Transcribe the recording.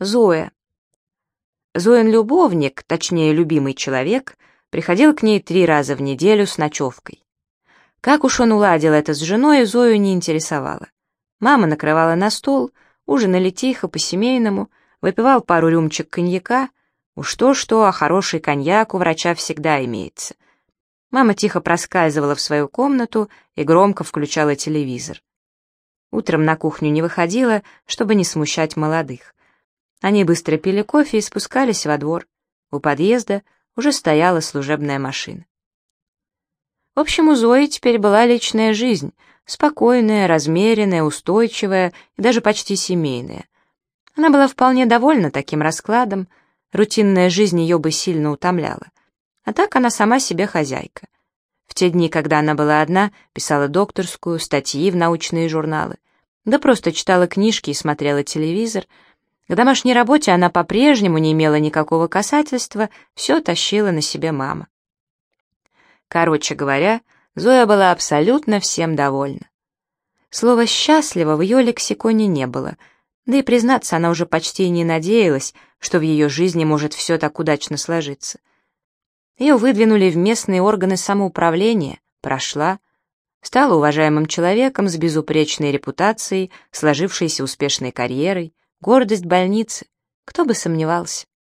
Зоя. Зоин любовник, точнее, любимый человек, приходил к ней три раза в неделю с ночевкой. Как уж он уладил это с женой, Зою не интересовало. Мама накрывала на стол, ужинали тихо, по-семейному, выпивал пару рюмочек коньяка. Уж то-что, а хороший коньяк у врача всегда имеется. Мама тихо проскальзывала в свою комнату и громко включала телевизор. Утром на кухню не выходила, чтобы не смущать молодых. Они быстро пили кофе и спускались во двор. У подъезда уже стояла служебная машина. В общем, у Зои теперь была личная жизнь, спокойная, размеренная, устойчивая и даже почти семейная. Она была вполне довольна таким раскладом, рутинная жизнь ее бы сильно утомляла. А так она сама себе хозяйка. В те дни, когда она была одна, писала докторскую, статьи в научные журналы, да просто читала книжки и смотрела телевизор. К домашней работе она по-прежнему не имела никакого касательства, все тащила на себе мама. Короче говоря, Зоя была абсолютно всем довольна. Слова «счастливо» в ее лексиконе не было, да и, признаться, она уже почти не надеялась, что в ее жизни может все так удачно сложиться. Ее выдвинули в местные органы самоуправления, прошла, стала уважаемым человеком с безупречной репутацией, сложившейся успешной карьерой, гордость больницы, кто бы сомневался.